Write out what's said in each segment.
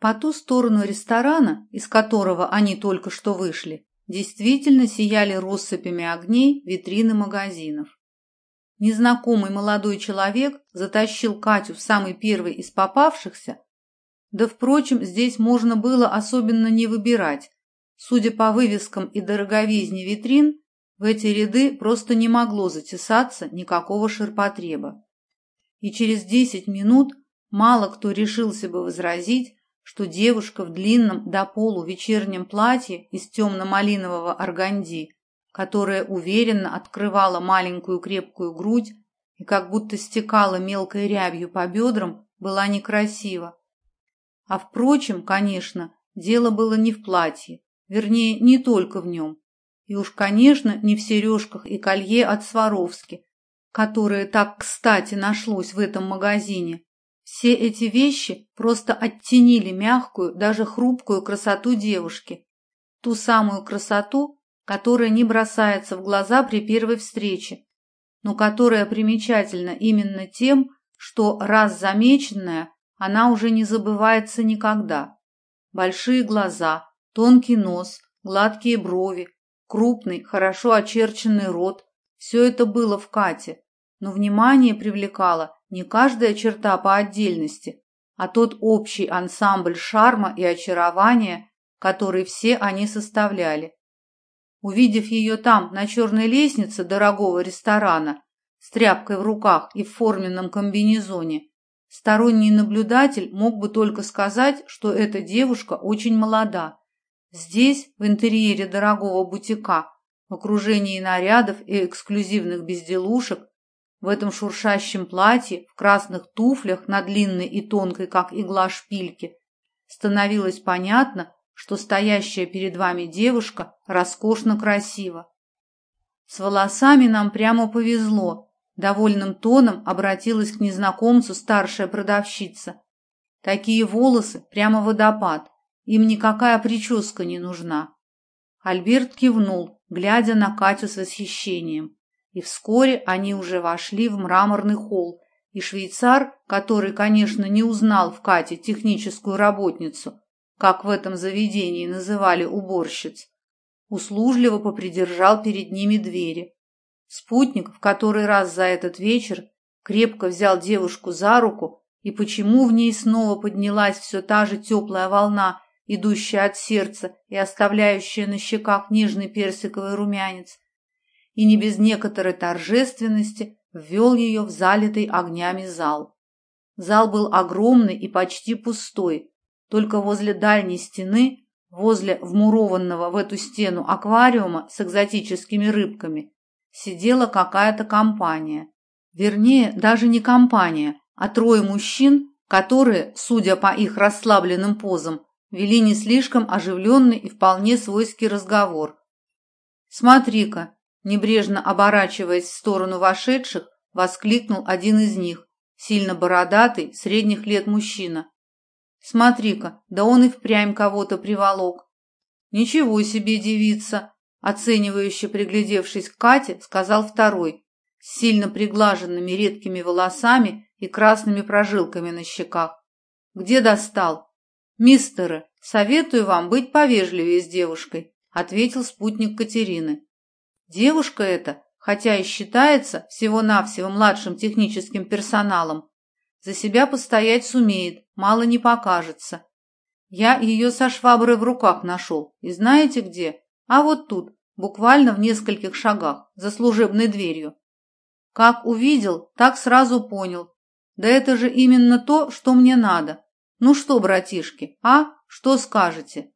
По ту сторону ресторана, из которого они только что вышли, действительно сияли россыпями огней витрины магазинов. Незнакомый молодой человек затащил Катю в самый первый из попавшихся, да, впрочем, здесь можно было особенно не выбирать. Судя по вывескам и дороговизне витрин, в эти ряды просто не могло затесаться никакого ширпотреба. И через десять минут мало кто решился бы возразить, что девушка в длинном до полу вечернем платье из темно-малинового органди, которая уверенно открывала маленькую крепкую грудь и как будто стекала мелкой рябью по бедрам, была некрасива. А впрочем, конечно, дело было не в платье, вернее, не только в нем. И уж, конечно, не в сережках и колье от Сваровски, которое так кстати нашлось в этом магазине, все эти вещи просто оттенили мягкую, даже хрупкую красоту девушки. Ту самую красоту, которая не бросается в глаза при первой встрече, но которая примечательна именно тем, что, раз замеченная, она уже не забывается никогда. Большие глаза, тонкий нос, гладкие брови, крупный, хорошо очерченный рот – все это было в Кате, но внимание привлекало не каждая черта по отдельности, а тот общий ансамбль шарма и очарования, который все они составляли. Увидев ее там, на черной лестнице дорогого ресторана, с тряпкой в руках и в форменном комбинезоне, сторонний наблюдатель мог бы только сказать, что эта девушка очень молода. Здесь, в интерьере дорогого бутика, в окружении нарядов и эксклюзивных безделушек, в этом шуршащем платье, в красных туфлях на длинной и тонкой, как игла шпильке, становилось понятно, что стоящая перед вами девушка роскошно красива. С волосами нам прямо повезло. Довольным тоном обратилась к незнакомцу старшая продавщица. Такие волосы прямо водопад. Им никакая прическа не нужна. Альберт кивнул, глядя на Катю с восхищением и вскоре они уже вошли в мраморный холл, и швейцар, который, конечно, не узнал в Кате техническую работницу, как в этом заведении называли уборщиц, услужливо попридержал перед ними двери. Спутник в который раз за этот вечер крепко взял девушку за руку, и почему в ней снова поднялась все та же теплая волна, идущая от сердца и оставляющая на щеках нежный персиковый румянец, и не без некоторой торжественности ввел ее в залитый огнями зал. Зал был огромный и почти пустой, только возле дальней стены, возле вмурованного в эту стену аквариума с экзотическими рыбками, сидела какая-то компания. Вернее, даже не компания, а трое мужчин, которые, судя по их расслабленным позам, вели не слишком оживленный и вполне свойский разговор. «Смотри-ка, Небрежно оборачиваясь в сторону вошедших, воскликнул один из них, сильно бородатый, средних лет мужчина. «Смотри-ка, да он и впрямь кого-то приволок». «Ничего себе девица!» Оценивающе приглядевшись к Кате, сказал второй, с сильно приглаженными редкими волосами и красными прожилками на щеках. «Где достал?» «Мистеры, советую вам быть повежливее с девушкой», ответил спутник Катерины. Девушка эта, хотя и считается всего-навсего младшим техническим персоналом, за себя постоять сумеет, мало не покажется. Я ее со шваброй в руках нашел. И знаете где? А вот тут, буквально в нескольких шагах, за служебной дверью. Как увидел, так сразу понял. Да это же именно то, что мне надо. Ну что, братишки, а? Что скажете?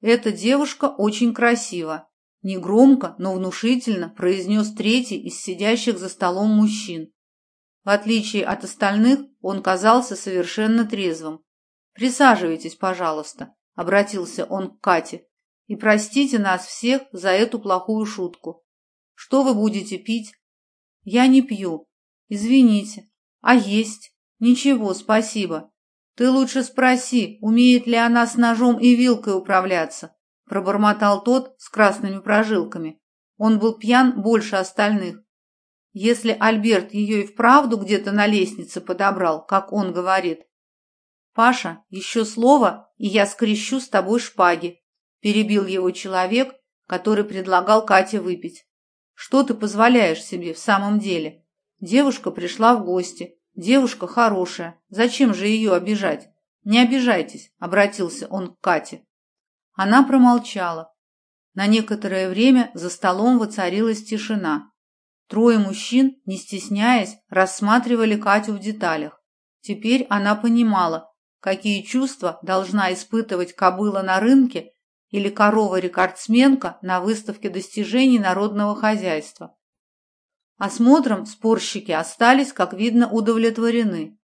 Эта девушка очень красива. Негромко, но внушительно произнес третий из сидящих за столом мужчин. В отличие от остальных, он казался совершенно трезвым. «Присаживайтесь, пожалуйста», — обратился он к Кате, «и простите нас всех за эту плохую шутку. Что вы будете пить?» «Я не пью. Извините. А есть?» «Ничего, спасибо. Ты лучше спроси, умеет ли она с ножом и вилкой управляться пробормотал тот с красными прожилками. Он был пьян больше остальных. Если Альберт ее и вправду где-то на лестнице подобрал, как он говорит, Паша, еще слово, и я скрещу с тобой шпаги, перебил его человек, который предлагал Кате выпить. Что ты позволяешь себе в самом деле? Девушка пришла в гости. Девушка хорошая. Зачем же ее обижать? Не обижайтесь, обратился он к Кате. Она промолчала. На некоторое время за столом воцарилась тишина. Трое мужчин, не стесняясь, рассматривали Катю в деталях. Теперь она понимала, какие чувства должна испытывать кобыла на рынке или корова-рекордсменка на выставке достижений народного хозяйства. Осмотром спорщики остались, как видно, удовлетворены.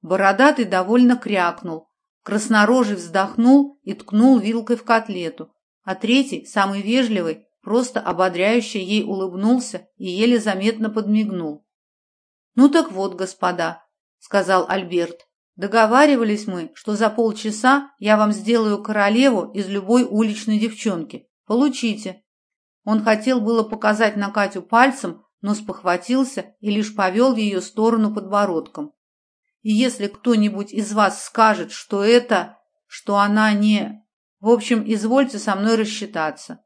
Бородатый довольно крякнул, краснорожий вздохнул и ткнул вилкой в котлету, а третий, самый вежливый, просто ободряюще ей улыбнулся и еле заметно подмигнул. «Ну так вот, господа», — сказал Альберт, Договаривались мы, что за полчаса я вам сделаю королеву из любой уличной девчонки. Получите. Он хотел было показать на Катю пальцем, но спохватился и лишь повел ее сторону подбородком. И если кто-нибудь из вас скажет, что это, что она не... В общем, извольте со мной рассчитаться.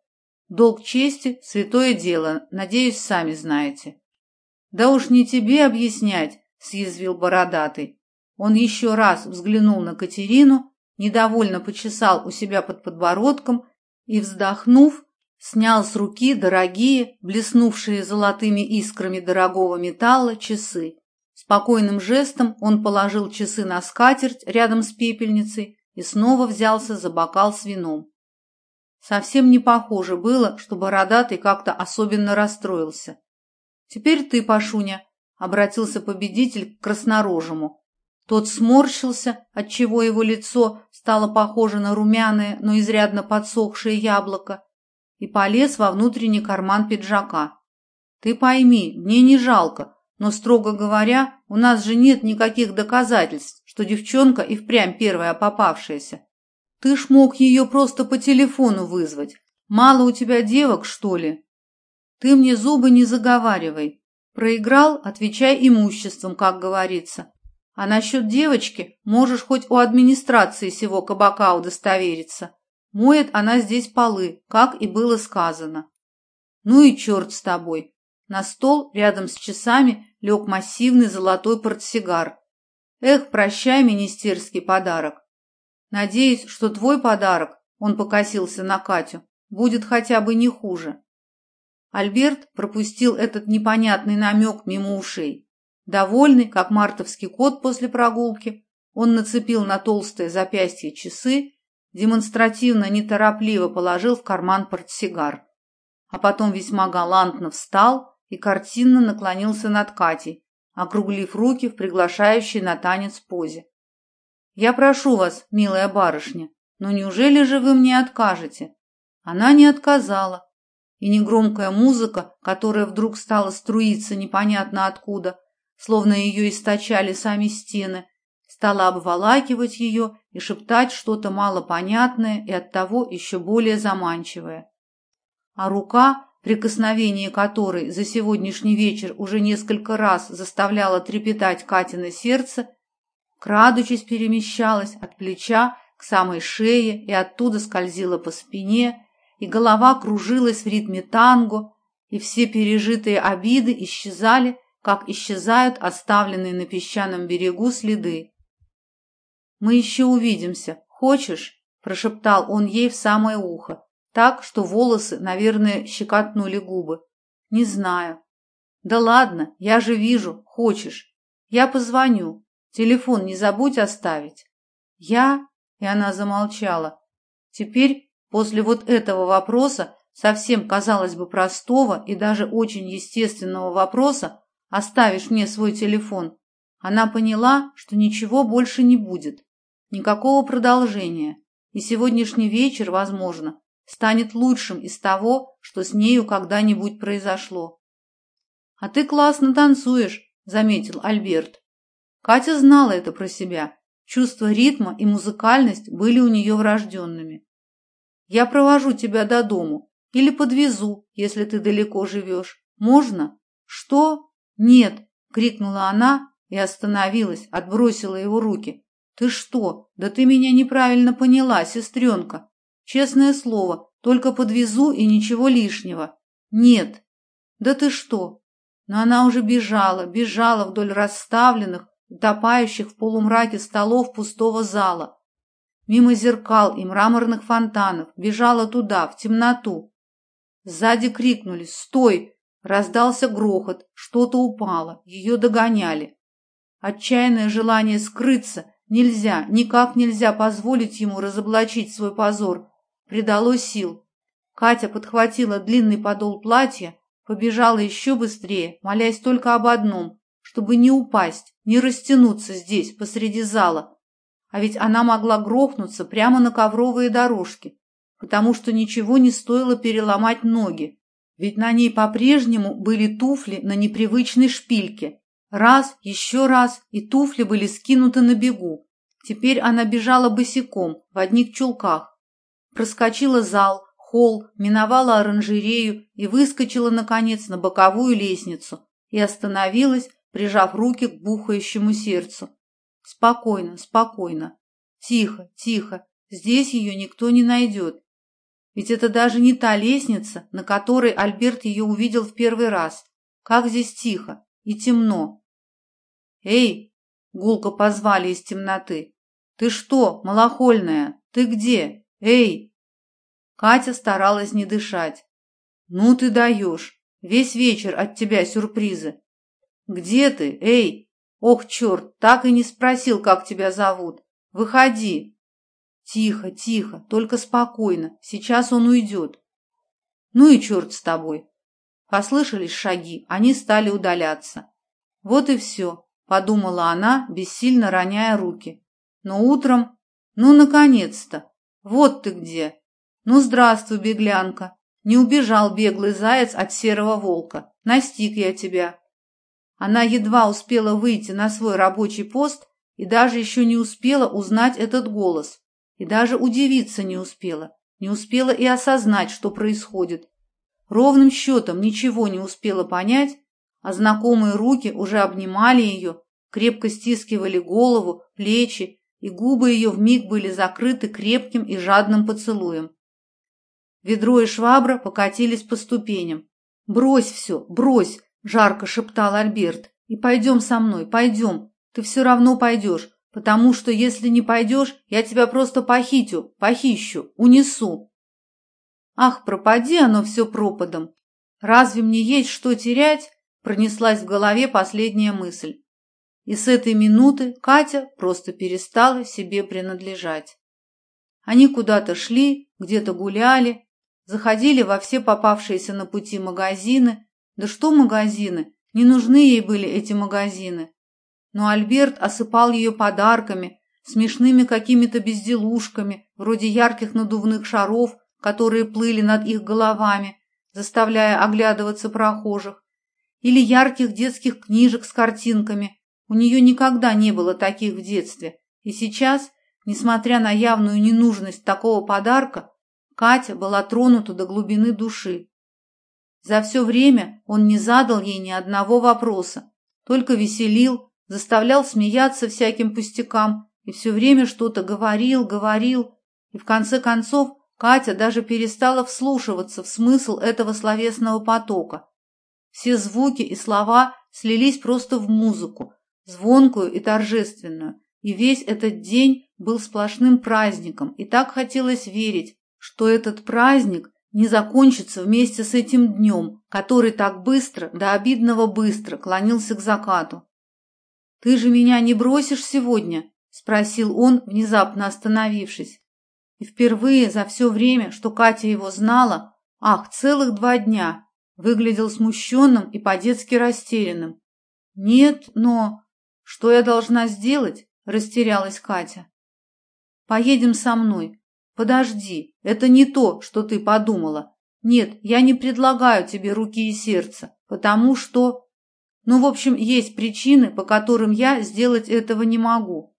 Долг чести – святое дело, надеюсь, сами знаете. Да уж не тебе объяснять, съязвил бородатый. Он еще раз взглянул на Катерину, недовольно почесал у себя под подбородком и, вздохнув, снял с руки дорогие, блеснувшие золотыми искрами дорогого металла, часы. Спокойным жестом он положил часы на скатерть рядом с пепельницей и снова взялся за бокал с вином. Совсем не похоже было, что бородатый как-то особенно расстроился. «Теперь ты, Пашуня», — обратился победитель к краснорожему, тот сморщился, отчего его лицо стало похоже на румяное, но изрядно подсохшее яблоко, и полез во внутренний карман пиджака. «Ты пойми, мне не жалко, но, строго говоря, у нас же нет никаких доказательств, что девчонка и впрямь первая попавшаяся. Ты ж мог ее просто по телефону вызвать. Мало у тебя девок, что ли? Ты мне зубы не заговаривай. Проиграл, отвечай имуществом, как говорится. А насчет девочки можешь хоть у администрации сего кабака удостовериться. Моет она здесь полы, как и было сказано. Ну и черт с тобой. На стол рядом с часами лег массивный золотой портсигар. Эх, прощай, министерский подарок. Надеюсь, что твой подарок, он покосился на Катю, будет хотя бы не хуже. Альберт пропустил этот непонятный намек мимо ушей. Довольный, как мартовский кот после прогулки, он нацепил на толстое запястье часы, демонстративно неторопливо положил в карман портсигар, а потом весьма галантно встал и картинно наклонился над Катей, округлив руки в приглашающей на танец позе. «Я прошу вас, милая барышня, но неужели же вы мне откажете?» Она не отказала, и негромкая музыка, которая вдруг стала струиться непонятно откуда, словно ее источали сами стены, стала обволакивать ее и шептать что-то малопонятное и оттого еще более заманчивое. А рука, прикосновение которой за сегодняшний вечер уже несколько раз заставляла трепетать Катина сердце, крадучись перемещалась от плеча к самой шее и оттуда скользила по спине, и голова кружилась в ритме танго, и все пережитые обиды исчезали, как исчезают оставленные на песчаном берегу следы. «Мы еще увидимся. Хочешь?» – прошептал он ей в самое ухо, так, что волосы, наверное, щекотнули губы. «Не знаю». «Да ладно, я же вижу. Хочешь. Я позвоню. Телефон не забудь оставить». «Я?» – и она замолчала. Теперь, после вот этого вопроса, совсем, казалось бы, простого и даже очень естественного вопроса, оставишь мне свой телефон, она поняла, что ничего больше не будет, никакого продолжения, и сегодняшний вечер, возможно, станет лучшим из того, что с нею когда-нибудь произошло. «А ты классно танцуешь», — заметил Альберт. Катя знала это про себя. Чувство ритма и музыкальность были у нее врожденными. «Я провожу тебя до дому или подвезу, если ты далеко живешь. Можно?» «Что?» «Нет!» — крикнула она и остановилась, отбросила его руки. Ты что? Да ты меня неправильно поняла, сестренка. Честное слово, только подвезу и ничего лишнего. Нет. Да ты что? Но она уже бежала, бежала вдоль расставленных, утопающих в полумраке столов пустого зала. Мимо зеркал и мраморных фонтанов бежала туда, в темноту. Сзади крикнули «Стой!» Раздался грохот, что-то упало, ее догоняли. Отчаянное желание скрыться нельзя, никак нельзя позволить ему разоблачить свой позор, придало сил. Катя подхватила длинный подол платья, побежала еще быстрее, молясь только об одном, чтобы не упасть, не растянуться здесь, посреди зала. А ведь она могла грохнуться прямо на ковровые дорожки, потому что ничего не стоило переломать ноги. Ведь на ней по-прежнему были туфли на непривычной шпильке. Раз, еще раз, и туфли были скинуты на бегу. Теперь она бежала босиком, в одних чулках. Проскочила зал, холл, миновала оранжерею и выскочила, наконец, на боковую лестницу и остановилась, прижав руки к бухающему сердцу. Спокойно, спокойно. Тихо, тихо. Здесь ее никто не найдет. Ведь это даже не та лестница, на которой Альберт ее увидел в первый раз. Как здесь тихо и темно. «Эй!» — гулко позвали из темноты. «Ты что, малохольная? Ты где? Эй!» Катя старалась не дышать. «Ну ты даешь! Весь вечер от тебя сюрпризы!» «Где ты? Эй! Ох, черт, так и не спросил, как тебя зовут! Выходи!» Тихо, тихо, только спокойно. Сейчас он уйдет. Ну и черт с тобой. Послышались шаги, они стали удаляться. Вот и все, подумала она, бессильно роняя руки. Но утром... Ну, наконец-то! Вот ты где! Ну, здравствуй, беглянка! Не убежал беглый заяц от серого волка. Настиг я тебя. Она едва успела выйти на свой рабочий пост и даже еще не успела узнать этот голос. И даже удивиться не успела, не успела и осознать, что происходит. Ровным счетом ничего не успела понять, а знакомые руки уже обнимали ее, крепко стискивали голову, плечи, и губы ее вмиг были закрыты крепким и жадным поцелуем. Ведро и швабра покатились по ступеням. «Брось все, брось!» – жарко шептал Альберт. «И пойдем со мной, пойдем. Ты все равно пойдешь потому что если не пойдешь, я тебя просто похитю, похищу, унесу. Ах, пропади оно все пропадом. Разве мне есть что терять? Пронеслась в голове последняя мысль. И с этой минуты Катя просто перестала себе принадлежать. Они куда-то шли, где-то гуляли, заходили во все попавшиеся на пути магазины. Да что магазины? Не нужны ей были эти магазины но Альберт осыпал ее подарками, смешными какими-то безделушками, вроде ярких надувных шаров, которые плыли над их головами, заставляя оглядываться прохожих, или ярких детских книжек с картинками. У нее никогда не было таких в детстве, и сейчас, несмотря на явную ненужность такого подарка, Катя была тронута до глубины души. За все время он не задал ей ни одного вопроса, только веселил, заставлял смеяться всяким пустякам и все время что-то говорил, говорил, и в конце концов Катя даже перестала вслушиваться в смысл этого словесного потока. Все звуки и слова слились просто в музыку, звонкую и торжественную, и весь этот день был сплошным праздником, и так хотелось верить, что этот праздник не закончится вместе с этим днем, который так быстро, до обидного быстро, клонился к закату. «Ты же меня не бросишь сегодня?» – спросил он, внезапно остановившись. И впервые за все время, что Катя его знала, ах, целых два дня, выглядел смущенным и по-детски растерянным. «Нет, но...» «Что я должна сделать?» – растерялась Катя. «Поедем со мной. Подожди, это не то, что ты подумала. Нет, я не предлагаю тебе руки и сердце, потому что...» Ну, в общем, есть причины, по которым я сделать этого не могу.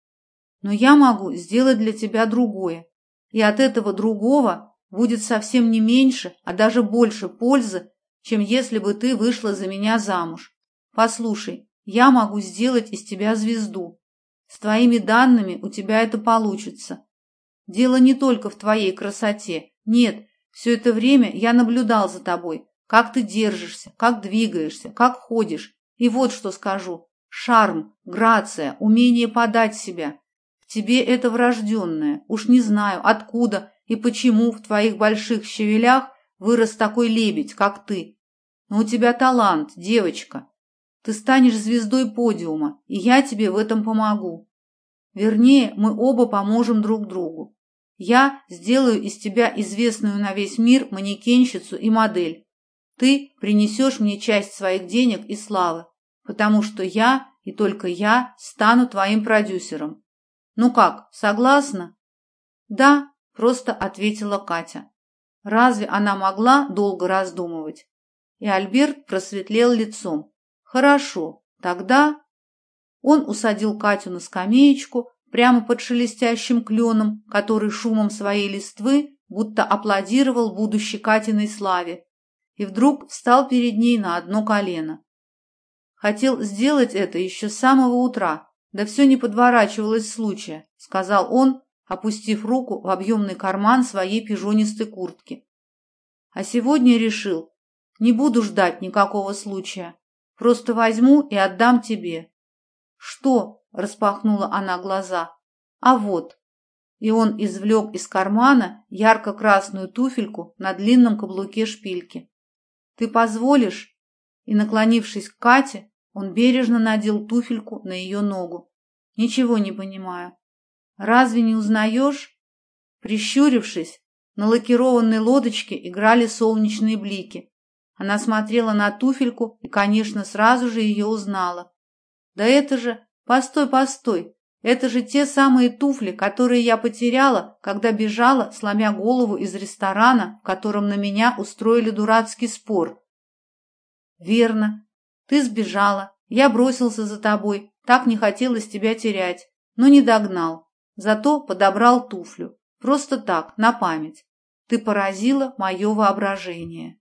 Но я могу сделать для тебя другое. И от этого другого будет совсем не меньше, а даже больше пользы, чем если бы ты вышла за меня замуж. Послушай, я могу сделать из тебя звезду. С твоими данными у тебя это получится. Дело не только в твоей красоте. Нет, все это время я наблюдал за тобой, как ты держишься, как двигаешься, как ходишь. И вот что скажу. Шарм, грация, умение подать себя. В тебе это врожденное. Уж не знаю, откуда и почему в твоих больших щавелях вырос такой лебедь, как ты. Но у тебя талант, девочка. Ты станешь звездой подиума, и я тебе в этом помогу. Вернее, мы оба поможем друг другу. Я сделаю из тебя известную на весь мир манекенщицу и модель. Ты принесешь мне часть своих денег и славы, потому что я и только я стану твоим продюсером. Ну как, согласна? Да, просто ответила Катя. Разве она могла долго раздумывать? И Альберт просветлел лицом. Хорошо, тогда он усадил Катю на скамеечку прямо под шелестящим кленом, который шумом своей листвы будто аплодировал будущей Катиной славе, и вдруг встал перед ней на одно колено. Хотел сделать это еще с самого утра, да все не подворачивалось случая, сказал он, опустив руку в объемный карман своей пижонистой куртки. А сегодня решил, не буду ждать никакого случая, просто возьму и отдам тебе. Что? распахнула она глаза. А вот. И он извлек из кармана ярко-красную туфельку на длинном каблуке шпильки. Ты позволишь? И наклонившись к Кате, он бережно надел туфельку на ее ногу. Ничего не понимаю. Разве не узнаешь? Прищурившись, на лакированной лодочке играли солнечные блики. Она смотрела на туфельку и, конечно, сразу же ее узнала. Да это же... Постой, постой! Это же те самые туфли, которые я потеряла, когда бежала, сломя голову из ресторана, в котором на меня устроили дурацкий спор. Верно. Ты сбежала. Я бросился за тобой. Так не хотелось тебя терять. Но не догнал. Зато подобрал туфлю. Просто так, на память. Ты поразила мое воображение.